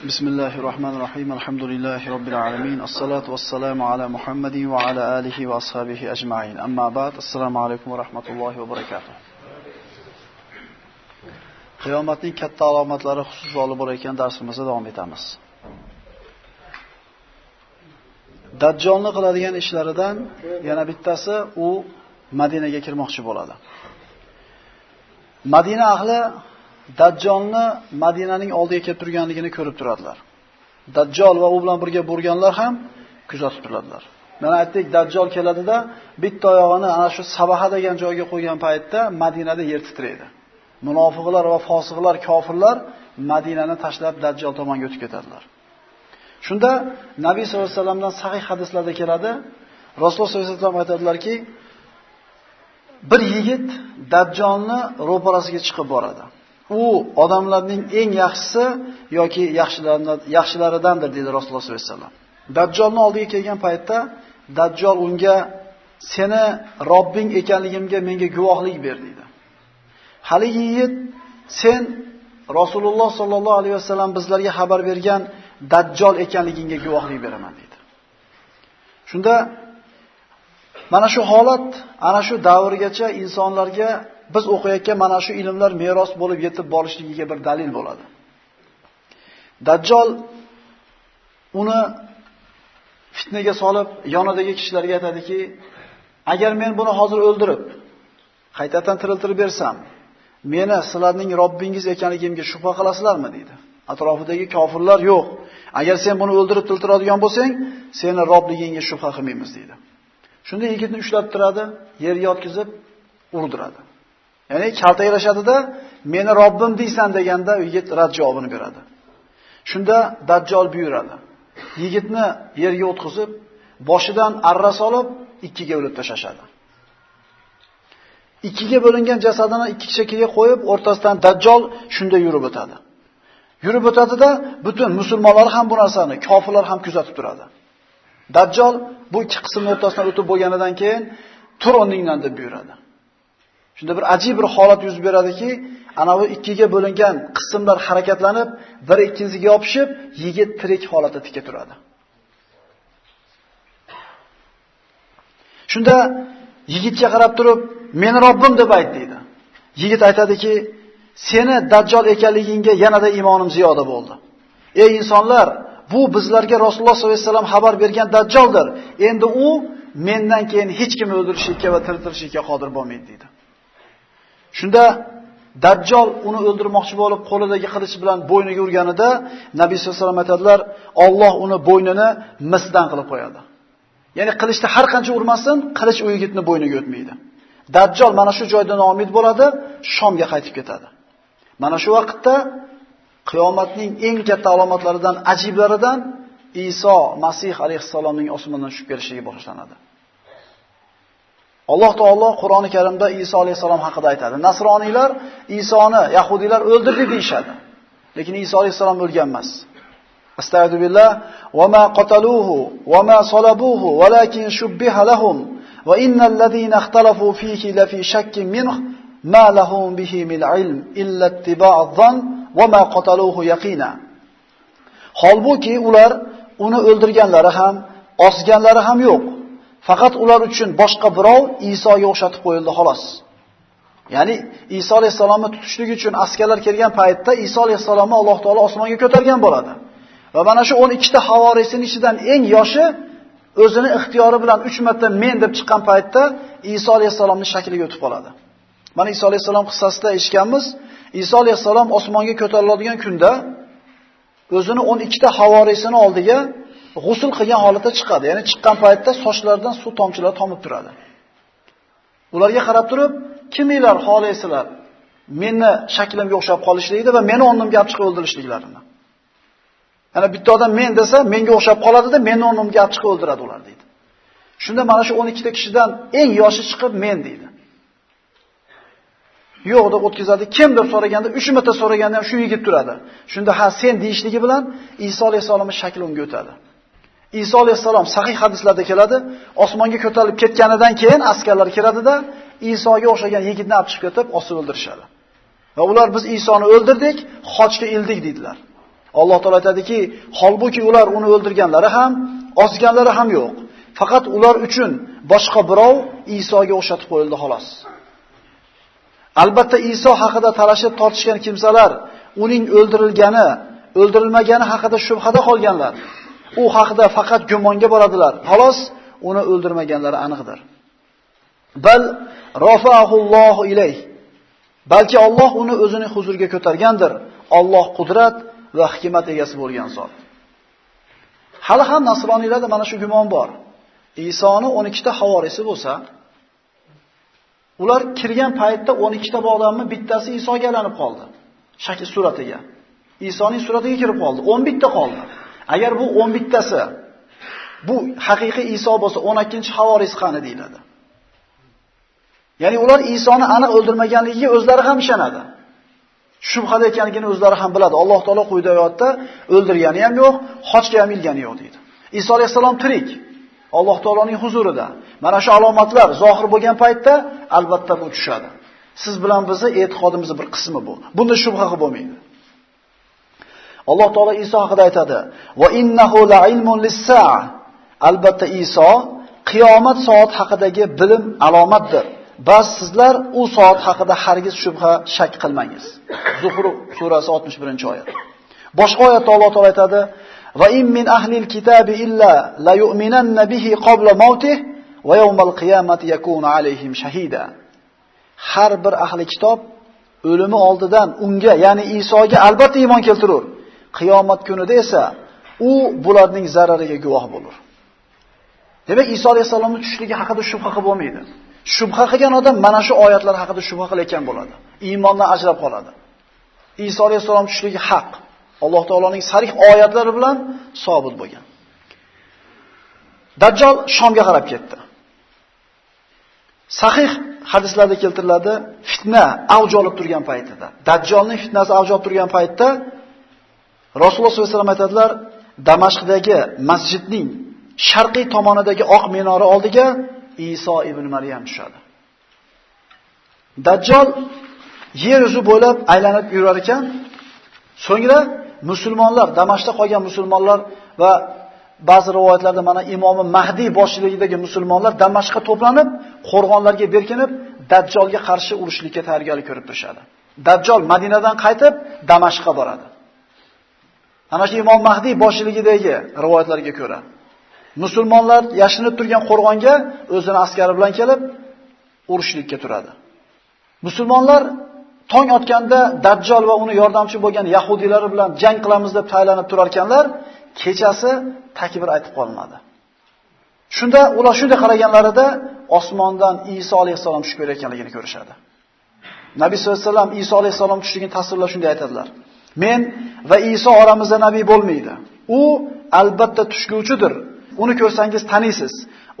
بسم الله الرحمن الرحيم الحمد لله رب العالمين الصلاة والسلام على محمد وعلى آله وأصحابه أجمعين أما بعد السلام عليكم ورحمة الله وبركاته qiyomatning katta alomatlari xususida olib borayotgan darsimizda davom etamiz. Dajjolni qiladigan ishlaridan yana bittasi u Madinaga kirmoqchi bo'ladi. Madina ahli Dajjolni Madinaning oldiga kelib turganligini ko'rib turadilar. Dajjol va u bilan birga bo'lganlar ham kuzatib turadilar. Mana aytdik, Dajjol keladida bitta oyog'ini ana shu Sabaha degan joyga qo'ygan paytda Madinada yer titraydi. Munofiqlar va fosiqlar, kofirlar Madinani tashlab Dajjol tomonga o'tib ketadilar. Shunda Nabiy sollallohu alayhi vasallamdan sahih hadislarda keladi, Rasululloh sollallohu alayhi vasallam aytadilarki, bir yigit Dajjolni ro'parasiga chiqib boradi. U odamlarning eng yaxshisi yoki yaxshilaridandir dedi Rasululloh sollallohu alayhi vasallam. Dajjolni oldiga kelgan paytda Dajjol unga seni Robbing ekanligimga menga guvohlik ber dedi. Haligi yigit sen Rasululloh sollallohu alayhi vasallam bizlarga xabar bergan Dajjol ekanligingga guvohlik beraman dedi. Shunda mana shu holat ana shu davrgacha insonlarga biz o'qiyotgan mana shu ilmlar meros bo'lib yetib borishligiga bir dalil bo'ladi. Dajjal uni fitnaga solib, yonidagi kishilarga aytadiki, agar men buni hozir o'ldirib, qaytadan tiriltirib bersam, meni sizlarning Robbingiz ekanligimga shubha qilasizlarmi dedi. Atrofidagi kofirlar yo'q. Agar sen buni o'ldirib tiltiradigan bo'lsang, seni Robbligingga shubha qilmaymiz dedi. Shunda yigitni ushlab turadi, yerga yotkizib urdiradi. Ya'ni kaltaklashadida, meni Robbim deysan deganda yigit rad javobini beradi. Shunda Dajjol buyuradi. Yigitni yerga o'tkazib, boshidan arra solib, ikkiga bo'lib tashashadi. Ikkiga bo'lingan jasadini ikki shakilga qo'yib, o'rtasidan Dajjol shunda yurib o'tadi. Yurib o'tadida butun musulmonlar ham bu narsani, kofirlar ham kuzatib turadi. Dajjol bu ikki qismning o'rtasidan o'tib bo'lganidan keyin tur o'rningdan deb buyuradi. Shunda bir ajib bir holat yuz beradiki, ana bu ikkiga bo'lingan qismlar harakatlanib, bir ikkinchisiga yopishib, yigit tirik holatda tika turadi. Shunda yigitga qarab turib, "Meni Robbim" deb ayt. Yigit aytadiki, "Seni Dajjal ekanligingga yanada iymonim ziyoda bo'ldi." Ey insonlar, bu bizlarga Rasululloh sollallohu alayhi vasallam xabar bergan Dajjaldir. Endi u mendan keyin hech kim o'ldirishga va tiriltirishga qodir bo'lmaydi dedi. Shunda Dajjal uni o'ldirmoqchi bo'lib qo'lidagi qilich bilan bo'yniga urganida Nabiy sollallohu alayhi vasallam aytadilar, Alloh uni bo'ynini misdan qilib qo'yadi. Ya'ni qilichni har qancha urmasin, qilich u yigitni bo'yniga o'tmaydi. Dajjal mana shu joyda omid bo'ladi, Shomga qaytib ketadi. Mana shu vaqtda qiyomatning eng katta alomatlaridan, ajiblaridan Iso Masih alayhisalomning osmondan tushib kelishligi boshlanadi. Alloh taolo Qur'oni Karimda Iso alayhisalom haqida aytadi. Nasroniylar Isoni yahudiylar o'ldirdi deyshadi. Lekin Iso alayhisalom o'lgan emas. Astagfiru billah va ma qataluhu va ma salabuhu valakin shubbiha lahum va innal ladina ikhtalafu fihi la fi shakkin minhu ma lahum bihi min ilm illa ittiba'u dhann va ma qataluhu yaqina. Holbuki ular uni o'ldirganlari ham, osganlari ham yo'q. Faqat ular uchun boshqa birov Isoga o'xshatib qo'yildi xolos. Ya'ni Iso alayhisalomni tutishlik uchun askarlar kelgan paytda Iso alayhisalomni Alloh taolo osmonga ko'targan bo'ladi. Va mana shu 12 ta havorisining ichidan eng yoshi o'zini ixtiyori bilan 3 marta men deb chiqqan paytda Iso alayhisalomning shakliga o'tib qoladi. Mana Iso alayhisalom qissasida eshitganmiz, Iso alayhisalom osmonga ko'tariladigan kunda o'zini 12 ta havorisini oldiga g'usul qilgan holatda chiqadi. Ya'ni chiqqan paytda sochlaridan suv tomchilari tomib turadi. Ularga qarab turib, kiminglar xolaysizlar? Meni shaklimga o'xshab qolishligida va meni o'rnimga olib chiqib o'ldirishliklarini. Ana bitta odam men desa, menga o'xshab qoladida, meni o'rnimga olib chiqib o'ldiradi ular deydi. Shunda mana shu 12 ta kishidan eng yoshi chiqib men deydi. Yo'q deb o'tkazadi. Kim deb so'raganda, 3 marta so'raganda ham shu yigit turadi. Shunda ha sen deyishligi bilan Iso alayhisolamning shakli unga o'tadi. Iso alayhisalom sahih hadislarda keladi, osmonga ko'tarilib ketganidan keyin askarlar keladida, Isoga o'xshagan yigitni olib chiqib ketib, osib o'ldirishadi. Va ular biz Isoni o'ldirdik, xochga ildik dedilar. Alloh taolo aytadiki, holbuki ular uni o'ldirganlari ham, osganlari ham yo'q. Faqat ular uchun boshqa birov Isoga o'xshatib qo'yildi xolos. Albatta Iso haqida talashib tortishgan kimsalar uning o'ldirilgani, o'ldirilmagani haqida shubhada qolganlar. U haqida faqat gumonga boradilar. Xolos uni o'ldirmaganlari aniqdir. Bal rafa'ahullohu ilayh. Balki Alloh uni o'zining huzuriga ko'targandir. Alloh qudrat va hikmat egasi bo'lgan zot. Hali ham nasroniylarda mana shu gumon bor. Isoni 12 ta havorisi bo'lsa, ular kirgan paytda 12 ta odamning bittasi Isoga aylanib qoldi. Shakl suratiga. Isoning suratiga kirib qoldi. 11 ta qoldi. Agar bu 11 tasi bu haqiqiy Iso bo'lsa, 12-chi havoris qani deyiladi. Ya'ni ular Isoni aniq o'ldirmaganligiga o'zlari ham ishonadi. Shubhada ekanligini o'zlari ham biladi. Alloh taolo quyida oyatda o'ldirgani ham yo'q, xochga ham ilgani yo'q deydi. Iso alayhisalom tirik. Alloh taoloning huzurida. Mana shu alomatlar zohir bo'lgan paytda albatta bu tushadi. Siz bilan bizni e'tiqodimizning bir qismi bu. Bunda shubha bo'lmaydi. Alloh taolo Iso haqida aytadi: "Va innahu la'ilmun lis-sa'a." Albatta Iso qiyomat soat haqidagi bilim alomatdir. Bas sizlar u soat haqida hargiz shubha shak qilmangiz. Zuhruf surasi 61-oyat. Boshqa oyatda Alloh taolo aytadi: "Va in min ahlil kitabi illa la yu'minanna bihi qabla mawtih va yawmal qiyamati yakunu alayhim shahida." Har bir ahli kitob o'limi oldidan unga, ya'ni Isoga albatta iymon keltirur. Qiyomat kunida esa u bularning zarariga guvoh bo'lur. Demak, Iso alayhisolamning tushligi haqida shubha qilib bo'lmaydi. Shubha qilgan odam mana shu oyatlar haqida shubha qilayotgan bo'ladi. Iymondan ajrab qoladi. Iso alayhisolam tushligi haq. Alloh taoloning sarih oyatlari bilan sobit bo'lgan. Dajjal Shomga qarab ketdi. Sahih hadislarda keltiriladi, fitna avj olib turgan paytida, Dajjalning fitnasi avj olib turgan paytda Rasululloh sollallohu alayhi vasallam aytadilar, Damashqdagi masjidning sharqiy tomonidagi oq minora oldiga Iso ibn Maryam tushadi. Dajjal yer yuzi bo'ylab aylanib yurar ekan, so'ngra musulmonlar, Damashqda qolgan musulmonlar va ba'zi rivoyatlarda mana imomi Mahdi boshchiligidagi musulmonlar Damashqqa to'planib, qo'rg'onlarga berkinib, Dajjolga qarshi urushlikka tayyorgarlik ko'rib turishadi. Dajjal Madinadan qaytib Damashqqa boradi. Ana shu Imom Mahdi boshchiligidagi rivoyatlarga ko'ra musulmonlar yashinib turgan qo'rg'onga o'zini askari bilan kelib urushlikka turadi. Musulmonlar tong otganda Dajjal va uni yordamchi bo'lgan yahudiylar bilan jang qilamiz deb tayyorlanib turar ekanlar, kechasi takbir aytib qolmadi. Shunda ular shunday qaraganlarida osmondan Iso alayhisalom tushib kelayotganligini ko'rishadi. Nabiy sollallohu alayhi vasallam Iso alayhisalom tushligini tasvirlab shunday aytadilar. Men va Iso oramizda nabiy bo'lmaydi. U albatta tushguvchidir. Uni ko'rsangiz taniysiz.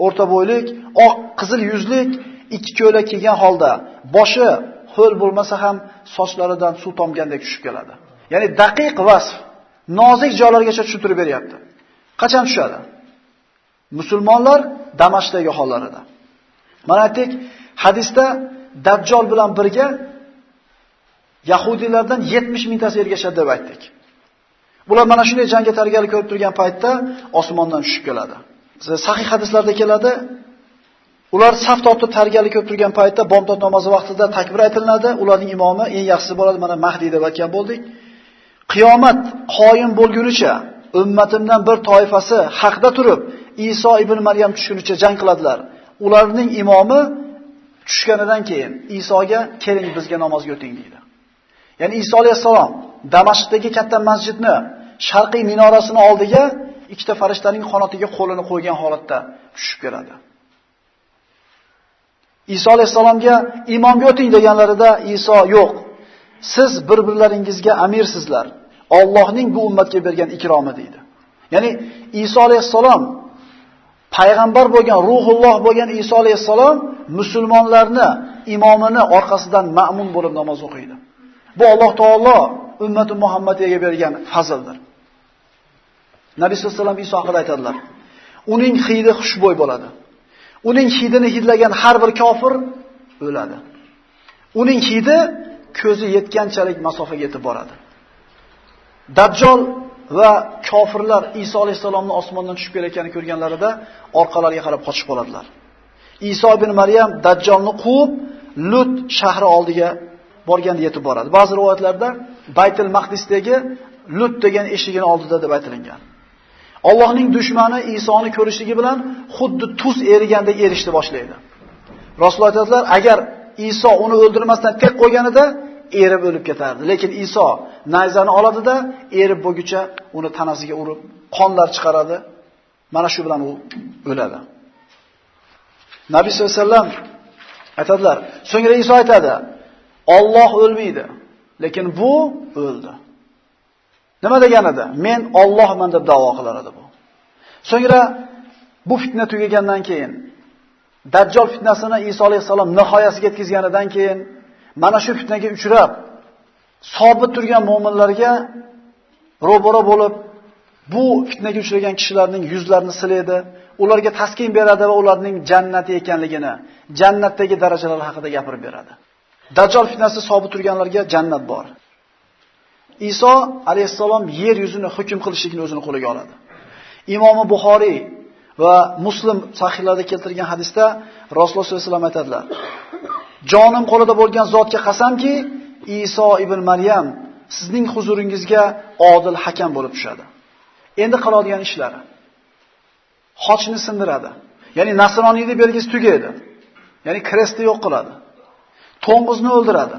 O'rta bo'ylik, oq qizil yuzlik, ikki ko'ylak kiygan holda, boshi ho'l bo'lmasa ham sochlaridan suv tomgandek tushib keladi. Ya'ni daqiq vasf, nozik joylargacha tushuntirib beryapti. Qachon tushadi? Musulmonlar Damashqdagi hollarida. Mana aytdik, hadisda Dajjal bilan birga Yahudiylardan 70 mingtasi ergashadi deb aytdik. Bular mana shunday jangga tayyorgarlik ko'rib turgan paytda osmondan tushib keladi. Sahih hadislarda keladi, ular saf tortib tayyorgarlik ko'rib turgan paytda bomdod namozi vaqtida takbir aytilinadi, ularning imomi eng yaxshisi bo'ladi, mana Mahdi deb aytgan bo'ldik. Qiyomat qoyim bo'lgunicha ummatimdan bir toifasi haqda turib, Iso ibn Maryam tushgunicha jang qiladilar. Ularning imomi tushganidan keyin Isoga keling bizga namozga o'ting deydi. Ya'ni Iso alayhisalom Damashqdagi katta masjidni sharqiy minorasini oldiga ikkita farishtaning qanotiga qo'lini qo'ygan holatda tushib keladi. Iso alayhissalomga imomga o'ting deganlarida Iso yo'q. Siz bir-birlaringizga amirsizlar. Allohning bu ummatga bergan ikromi deydi. Ya'ni Iso alayhissalom payg'ambar bo'lgan, ruhulloh bo'lgan Iso alayhissalom musulmonlarni imomini orqasidan ma'mun bo'lib namoz o'qiydi. Bu Alloh taolo ummati Muhammadiyaga bergan fazldir. Nabiy sollallohu alayhi vasallam Iso haqida aytadilar. Uning hidi xushbo'y bo'ladi. Uning hidini hidlagan har bir kofir o'ladi. Uning hidi ko'zi yetganchalik masofaga yetib boradi. Dajjal va kofirlar Iso alayhisalomni osmondan tushib kelayotganini ko'rganlarida orqalariga qarab qochib qoladilar. Iso ibn Maryam Dajjalni quvib, Lut shahri oldiga borganda yetib boradi. Ba'zi rivoyatlarda Baytul Maqdisdagi Lut degan eshigini oldida deb aytilgan. Allohning dushmani Isoni ko'rishligi bilan xuddi tuz erigandek erishni boshlaydi. Rasululloh aytadilar, agar Iso uni o'ldirmasdan tek qo'yganida erib o'lib ketardi. Lekin Iso nayzani oladida erib bo'lguncha uni tanasiga urib, qonlar chiqaradi. Mana shu bilan u o'ladi. Nabiy sollallohu alayhi vasallam aytadilar. So'ngra Iso aytadi: "Alloh o'lmaydi, lekin bu o'ldi." Nima deganida? Men Allohman deb da'vo qilar edi bu. So'ngra bu fitna tugagandan keyin Dajjal fitnasini Iso alayhisalom nihoyasiga yetkazganidan keyin mana shu fitnaga uchrab sobit turgan mu'minlarga ro'bora bo'lib bu fitnaga uchragan kishilarning yuzlarini silaydi, ularga taskin beradi va ularning jannati ekanligini, jannatdagi darajalar haqida gapirib beradi. Dajjal fitnasi sobit turganlarga jannat bor. Iso alayhissalom yer yuzini hukm qilishlikni o'zini qo'liga oladi. Imomi Buxoriy va Muslim sahihlarida keltirgan hadisda Rasululloh sollallohu alayhi vasallam aytadilar: Jonim qo'lida bo'lgan zotga qasamki, Iso ibn Maryam sizning huzuringizga odil hakam bo'lib tushadi. Endi qiladigan ishlari xochni sindiradi. Ya'ni nasroniylik belgisi tugaydi. Ya'ni krestni yo'q qiladi. To'ng'izni o'ldiradi.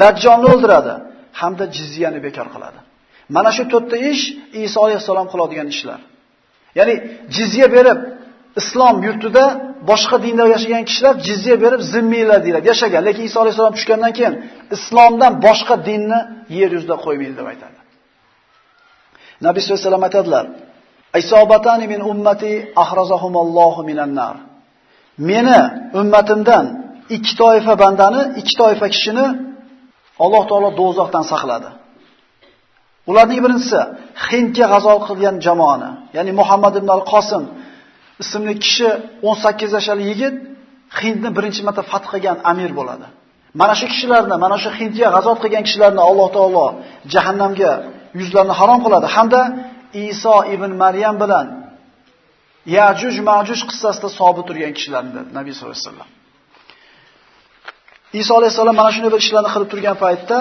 Dajjolni o'ldiradi hamda jizyani bekor qiladi. Mana shu to'rtta ish Iso alayhisalom qiladigan ishlar. Ya'ni jizya berib islom yurtida boshqa dinda yashagan kishilar jizya berib zimmiylar deyiladi, yashagan. Lekin Iso alayhisalom tushgandan keyin islomdan boshqa dinni yer yuzida qo'ymaydi deb aytadi. Nabiy sollallohu alayhi vasallam aytadilar: "Isobatani min ummati ahrazahumullohu minan nar." Meni ummatimdan ikki toifa bandani, ikki toifa kishini Alloh taolo do'zaxdan saqladi. Ularning birinchisi Hindga g'azo qilgan jamoani, ya'ni Muhammad ibn al-Qosim ismli kishi 18 yoshli yigit Hindni birinchi marta fath qilgan amir bo'ladi. Mana shu kishilarni, mana shu Hindga g'azot qilgan kishilarni Alloh taolo jahannamga yuzlarini harom qiladi hamda Iso ibn Maryam bilan Yajuj Majuj qissasida sobit turgan kishilarni Nabiy sollallohu alayhi vasallam. Iso alayhisalom mana shunday bir ishlarni qilib turgan paytda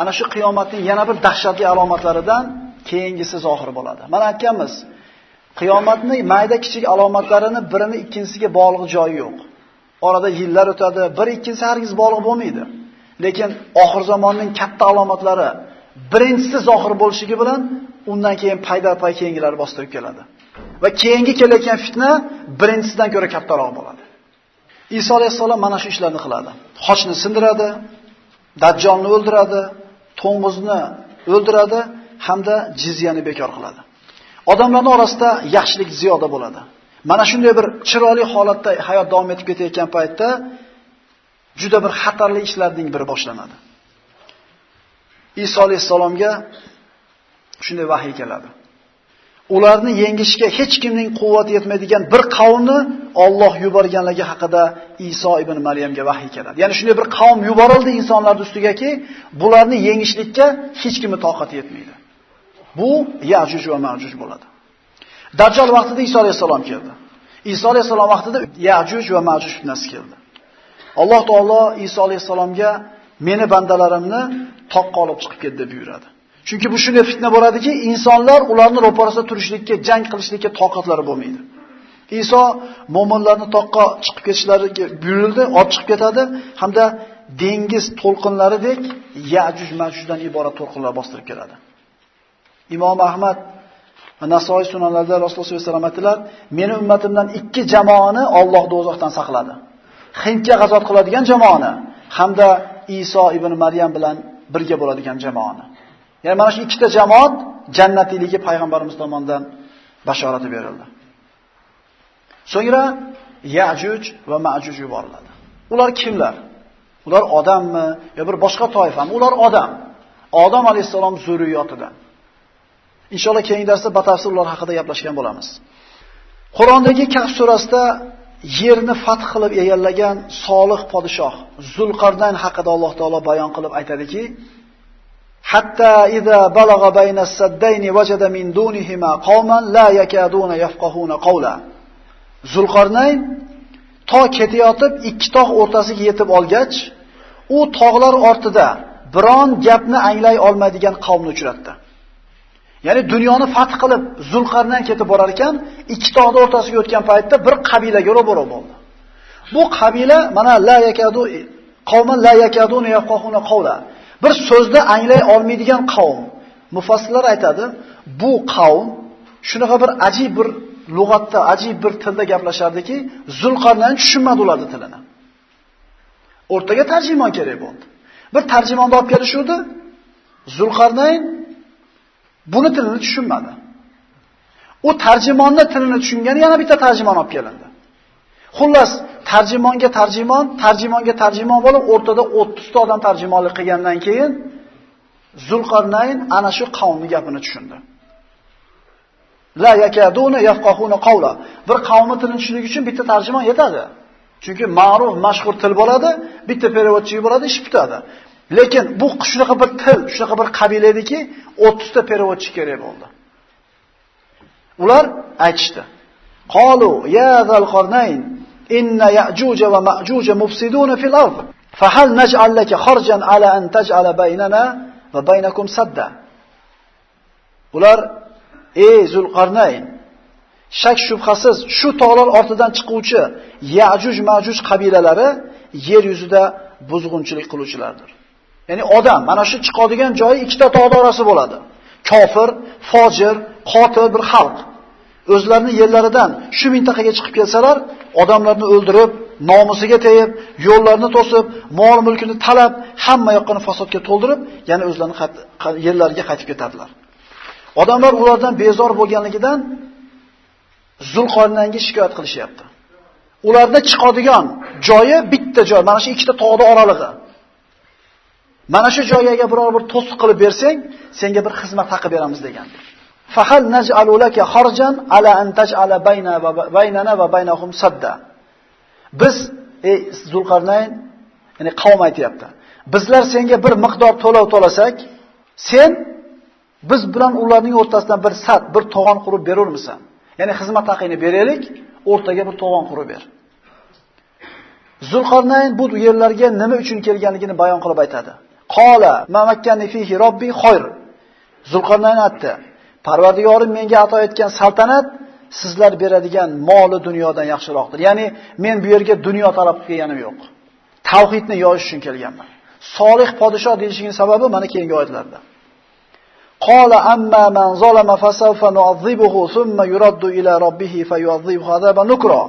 ana shu qiyomatning yana bir dahshatli alomatlaridan keyingisi zohir bo'ladi. Mana aytganmiz, qiyomatning mayda kichik alomatlarini birini ikkinchisiga bog'liq joyi yo'q. Orada yillar o'tadi, bir ikkinchisi hargiz bog'liq bo'lmaydi. Lekin oxir zamonning katta alomatlari birinchisi zohir bo'lishligi bilan undan keyin paydarpay keyingilari bostirib keladi. Va keyingi kelayotgan fitna birinchisidan ko'ra kattaroq bo'ladi. Iso alayhissalom mana shu ishlarni qiladi. Xochni sindiradi, Dajjolni o'ldiradi, to'ng'izni o'ldiradi hamda jizyani bekor qiladi. Odamlarning orasida yaxshilik ziyoda bo'ladi. Mana shunday bir chiroyli holatda hayot davom etib ketayotgan paytda juda bir xatarli ishlarning biri boshlanadi. Iso alayhissalomga shunday vahiy keladi. Ularni yengishga hech kimning quvvati yetmaydigan bir qavmni Alloh yuborganligi haqida Iso ibn Maryamga vahiy keladi. Ya'ni shunday bir qavm yuborildi insonlar ustigaki, bularni yengishlikka hech kimning toqati yetmaydi. Bu Yajuj va Majuj bo'ladi. Dajjal vaqtida Iso alayhisalom keldi. Iso alayhisalom vaqtida Yajuj va Majuj fitnasi keldi. Alloh taolo Iso alayhisalomga meni bandalarimni toqqa olib chiqib ket deb buyuradi. Chunki bu shunday fitna bo'ladiki, insonlar ularni ro'parasida turishlikka, jang qilishlikka toqatlari bo'lmaydi. Iso mu'minlarni toqqa chiqib ketishlariga buyurildi, ot chiqib ketadi hamda dengiz to'lqinlaridek Yajuj Majujdan iborat to'lqinlar bostirib keladi. Imom Ahmad va Nasoiy sunanlarida Rasululloh sollallohu alayhi vasallam aytdilar, meni ummatimdan ikki jamoani Alloh do'zaxdan saqladi. Hindga g'azovat qiladigan jamoani hamda Iso ibn Maryam bilan birga bo'ladigan jamoani. Ya'ni mana shu ikkita jamoat jannatiyligi payg'ambarimiz tomonidan bashorati berildi. So'ngra Yajuj va Majuj yuboriladi. Ular kimlar? Ular odammi yo bir boshqa toifami? Ular odam. Odam alayhisalom zurriyotidan. Inshaalloh keyingi darsda batafsil ular haqida gaplashgan bo'lamiz. Qur'ondagi Kahf surasida yerni fath qilib egallagan solih podshoh Zulqarnayn haqida Alloh taolo bayon qilib aytadiki, hatta iza balagha bayna saddayni wajada min dunihima qauman la yakaduna yafqahuna qawla. Zulqarnayn to ketayotib ikki tog' o'rtasiga yetib olgach, u tog'lar ortida biron gapni anglay olmaydigan qavmni uchratdi. Ya'ni dunyoni fath qilib Zulqarnayn ketib borar ekan, ikki tog'ning o'rtasiga o'tgan paytda bir qabilaga ro'baro bo'ldi. Bu qabila mana la yakadu qavman la yakaduna yafqahuna qawla. Bir so'zni anglay olmaydigan qavm. Mufassirlar aytadi, bu qavm shunaqa bir ajib bir lug'atda, ajib bir tilda gaplashardiki, Zulqarnayn tushunmadi ularning tilini. O'rtaga tarjimon kerak bo'ldi. Bir tarjimonni olib kelishuvdi. Zulqarnayn buni tilini tushunmadi. U tarjimonni tilini tushungani yana bitta tarjimon olib kelindi. Xullas, tarjimonga tarjimon, tarjimonga tarjimon bo'lib, o'rtada 30 ta odam tarjimonlik qilgandan keyin Zulqarnayn ana shu qavmning gapini tushundi. La yakaduna yafqahuna qawla. Bir qavmni tilini tushunish uchun bitta tarjimon yetadi. Chunki ma'ruf, mashhur til bo'ladi, bitta perevodchi bo'ladi, ish bitadi. Lekin bu shunaqa bir til, shunaqa bir qabila ediki, 30 ta perevodchi kerak bo'ldi. Ular aytishdi. Qalu ya zal qarnayn inna ya'juja va ma'juja mufsiduna fil ard. Fahal naj'al laka kharjan ala an taj'ala baynana va baynakum sadda. Ular ey Zulqarnayn shak shubhasiz shu tog'lar ortidan chiquvchi Ya'juj Majuj qabilalari yer yuzida buzg'unchilik qiluvchilardir. Ya'ni odam mana shu chiqadigan joyi ikkita tog'lar orasi bo'ladi. Kofir, fojir, qotil bir xalq. O'zlarini yerlaridan shu mintaqaga chiqib kelsalar, odamlarni o'ldirib, nomusiga tegib, yo'llarni to'sib, mol mulkini talab, hamma yoqqini fasodga to'ldirib, yana o'zlarini yerlariga qaytib ketadilar. Odamlar ulardan bezor bo'lganligidan Zulqarnaynga shikoyat qilishyapti. Ularda chiqadigan joyi bitta joy, mana shu ikkita tog'ning oralig'i. Mana shu joyga biror bir to'siq qilib bersang, senga bir xizmat haqi beramiz degan. Fahal naj'alu laka kharjan ala an taj'ala bayna va baynana va baynahum sadda. Biz ey Zulqarnayn, ya'ni qavm aytayapti. Bizlar senga bir miqdor to'lov to'lasak, sen biz bilan ularning o'rtasidan bir sad, bir to'g'on qurib berurmisan? Ya'ni xizmat haqini beraylik, o'rtaga bir to'g'on qurib ber. Zulqarnayn bu yerlarga nima uchun kelganligini bayon qilib aytadi. Qola mamakkani fihi robbi khoyr. Zulqarnayn aytdi: Parvardigorim menga ato etgan saltanat sizlar beradigan moli dunyodan yaxshiroqdir. Ya'ni men bu yerga dunyo talab qilganim yo'q. Tavhidni yoyish uchun kelganman. Solih podshoh deyishining sababi mana keyingi oyatlarda. Qala amma man zalama fasawfa nu'adhibuhu thumma yuraddu ila rabbih fayu'adhibuhu azaban nukra.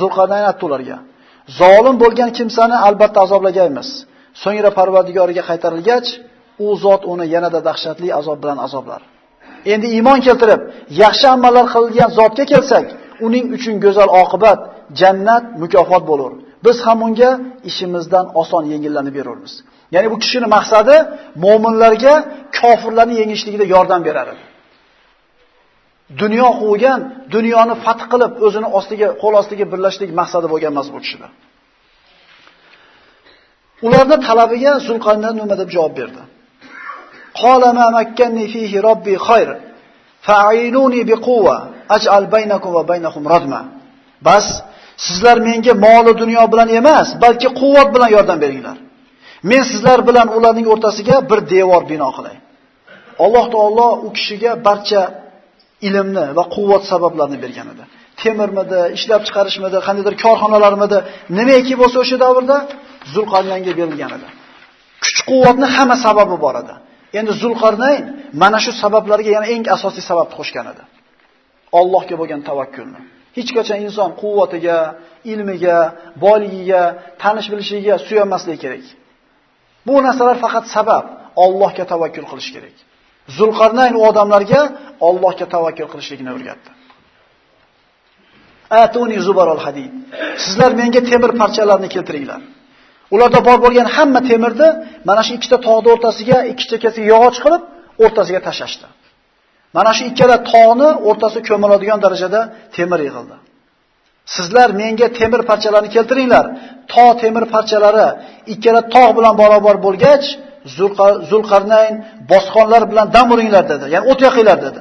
Zulqarnayn aytdilarga. Zolim bo'lgan kimsani albatta azoblagaymiz. So'ngra Parvardigoriga qaytarilgach, u zot uni yanada dahshatli azob bilan azoblar. Endi iymon keltirib, yaxshi amallar qilgan zotga kelsak, uning uchun go'zal oqibat, jannat, mukofot bo'lar. Biz ham unga ishimizdan oson yengillanib beramiz. Ya'ni bu kishining maqsadi mu'minlarga kofirlarni yengishligida yordam beradi. Dunyo quvgan, dunyoni fath qilib, o'zini ostiga, qo'l ostiga birlashlik maqsadi bo'lgan emas bu kishida. Ularning talabiga Zulqarnayn nima deb javob berdi? قال ما makkanni fihi robbi خير Fa'inuni بقوه aj'al baynakum وبينهم baynahum بس Bas sizlar menga moli dunyo bilan emas, balki quvvat bilan yordam beringlar. Men sizlar bilan ularning o'rtasiga bir devor bino qilay. Alloh taolo u kishiga barcha ilmni va quvvat sabablarini bergan edi. Temirmidi, ishlab chiqarishmidi, qandaydir korxonalarmidi, nimaki bo'lsa o'sha davrda Zulqarnaynga berilgan edi. Kuch-quvvatni hamma sababi bor edi. Endi Zulqarnayn mana shu sabablarga yana eng asosiy sababni qo'shgan edi. Allohga bo'lgan tavakkulni. Hech qachon inson quvvatiga, ilmiga, boyligiga, tanish bilishiga suyanmaslik kerak. Bu narsalar faqat sabab. Allohga tavakkul qilish kerak. Zulqarnayn u odamlarga Allohga tavakkul qilishlikni o'rgatdi. Atuni zubarul hadid. Sizlar menga temir parchalarini keltiringlar. Ularda bor bo'lgan hamma temirni mana shu ikkita tog'ni o'rtasiga ikki chekkasiga yog'och qilib, o'rtasiga tashashdi. Mana shu ikkala tog'ni o'rtasi ko'miladigan darajada temir yig'ildi. Sizlar menga temir parchalarini keltiringlar. To temir parchalari ikkala tog' bilan barobar bo'lgach, Zulqarnayn bosqonlar bilan dam uringlar dedi. Ya'ni o't yoqinglar dedi.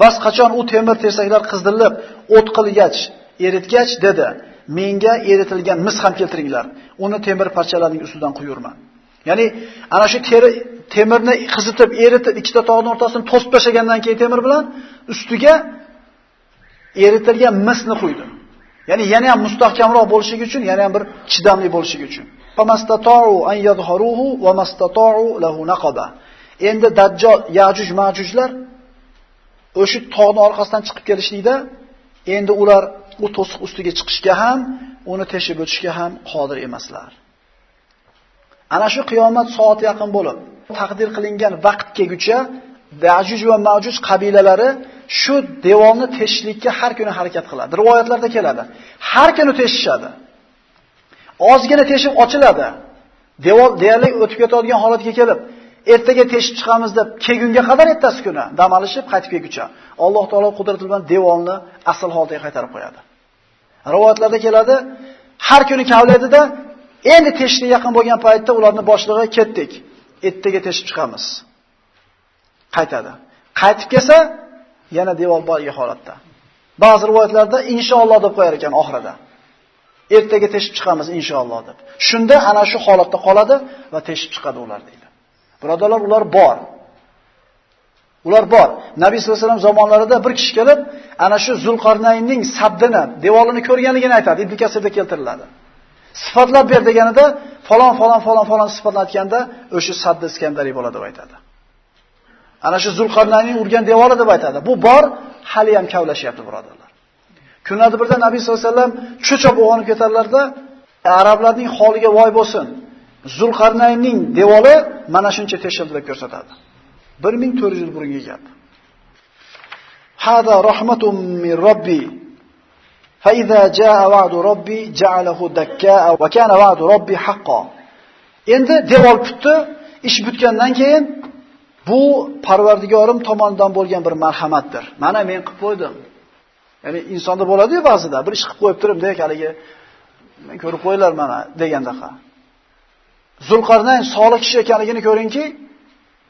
Bas qachon u temir tersaklar qizdirilib, o't qilgach, eritgach dedi. Menga eritilgan mis ham keltiringlar. Uni temir parchalarining ustidan quyurma. Ya'ni ana shu teri temirni qizitib, eritib, ikkita tog'ning o'rtasini to'sib tashagandan keyin temir bilan ustiga eritilgan misni quydi. Ya'ni yana ham mustahkamroq bo'lishi uchun, yana ham bir chidamli bo'lishi uchun. Famastata'u an yadhharuhu va mastata'u lahu naqaba. Endi Dajjal, Yajuj, Majujlar o'sha tog'ning orqasidan chiqib kelishlikda endi ular u to'siq ustiga chiqishga ham, uni teshib o'tishga ham qodir emaslar. Ana shu qiyomat soati yaqin bo'lib, taqdir qilingan vaqtgacha Vajuj va Majuj qabilalari shu devorni teshishlikka har kuni harakat qiladi. Rivoyatlarda keladi. Har kuni teshishadi. Ozgina teshib ochiladi. Devor deyarli o'tib ketadigan holatga kelib, ertaga teshib chiqamiz deb kelgunga qadar ertasi kuni dam olishib qaytib kelguncha Alloh taolo qudrati bilan devorni asl holatiga qaytarib qo'yadi. Rivoyatlarda keladi, har kuni kavlaydida endi teshikka yaqin bo'lgan paytda ularning boshlig'i ketdik. Ertaga teshib chiqamiz. Qaytadi. Qaytib kelsa, yana devor borgi holatda. Ba'zi rivoyatlarda inshaalloh deb qo'yar ekan oxirida. Ertaga teshib chiqamiz inshaalloh deb. Shunda ana shu holatda qoladi va teshib chiqadi ular deydi. Birodalar, ular bor. Ular bor. Nabiy sollallohu alayhi vasallam zamonlarida bir kishi kelib, ana shu Zulqarnaynning sabdini, devorini ko'rganligini aytadi. Ibn Kasirda keltiriladi. Sifatlab ber deganida falon falon falon falon sifatlatganda o'sha sabd Iskandariy bo'ladi deb aytadi. Ana shu Zulqarnaynning urgan devori deb aytadi. Bu bor, hali ham kavlashyapti birodarlar. Kunlarda birda Nabiy sollallohu alayhi vasallam cho'chib uyg'onib ketarlarda arablarning holiga voy bo'lsin. Zulqarnaynning devori mana shuncha teshildi deb ko'rsatadi. 1400 yil burungi gap. Hada rahmatun min robbi. Fa iza jaa va'du robbi ja'alahu dakkaa va kana va'du robbi haqqo. Endi devor kutdi ish bitgandan keyin bu Parvardigorim tomonidan bo'lgan bir marhamatdir. Mana men qilib qo'ydim. Ya'ni insonda bo'ladi-yu ba'zida bir ish qilib qo'yib turibdi, haligi men ko'rib qo'yinglar mana degandaqa. Zulqarnayn solih kishi ekanligini ko'ringki,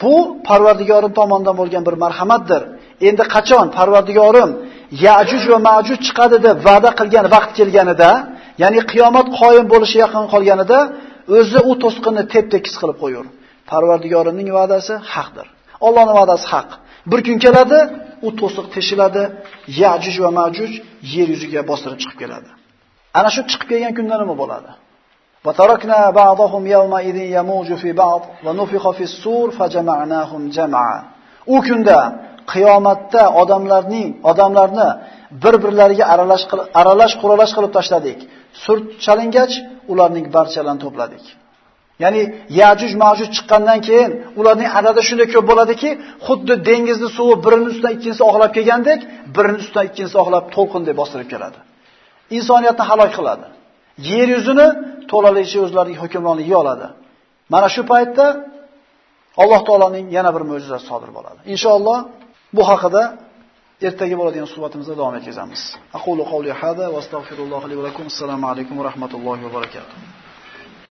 bu Parvardigorim tomonidan bo'lgan bir marhamatdir. Endi qachon Parvardigorim Ya'juj va Ma'juj chiqadi deb va'da qilgan vaqt kelganida, ya'ni qiyomat qoyim bo'lishi yaqin qolganida, o'zi u to'sqinni tep-tekis qilib qo'yur. Parvardigorimning va'dasi haqdir. Allohning va'dasi haq. Bir kun keladi, u to'siq teshiladi, Ya'juj va Ma'juj yer yuziga bostirib chiqib keladi. Ana shu chiqib kelgan kunda nima bo'ladi? Va بعضهم يومئذ yawma idin yamuju fi ba'd الصور فجمعناهم fi. U kunda qiyomatda odamlarning odamlarni bir-birlariga aralash aralash quralash qilib tashladik. Sur chalingach, ularning barchalarini to'pladik. Ya'ni Yajuj Majuj chiqqandan keyin ularning adadi shunday ko'p bo'ladiki, xuddi dengizni suvi birining ustidan ikkinchisi oqlab kelgandek, birining ustidan ikkinchisi oqlab to'lqinday bostirib keladi. Insoniyatni halok qiladi. Yer yuzini to'laligicha o'zlarining hukmronligiga oladi. Mana shu paytda Alloh taolaning yana bir mo'jizasi sodir bo'ladi. Inshaalloh bu haqida ertaga bo'ladigan suhbatimizda davom etkazamiz. Aqulu qawli hada va astagfirulloh li va lakum. Assalomu alaykum va rahmatullohi va barakatuh.